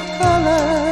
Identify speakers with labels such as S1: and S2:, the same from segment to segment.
S1: color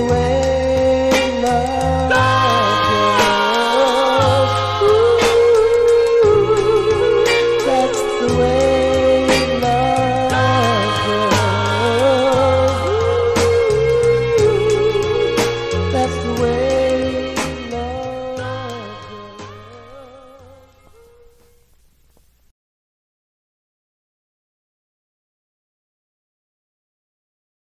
S1: away, love.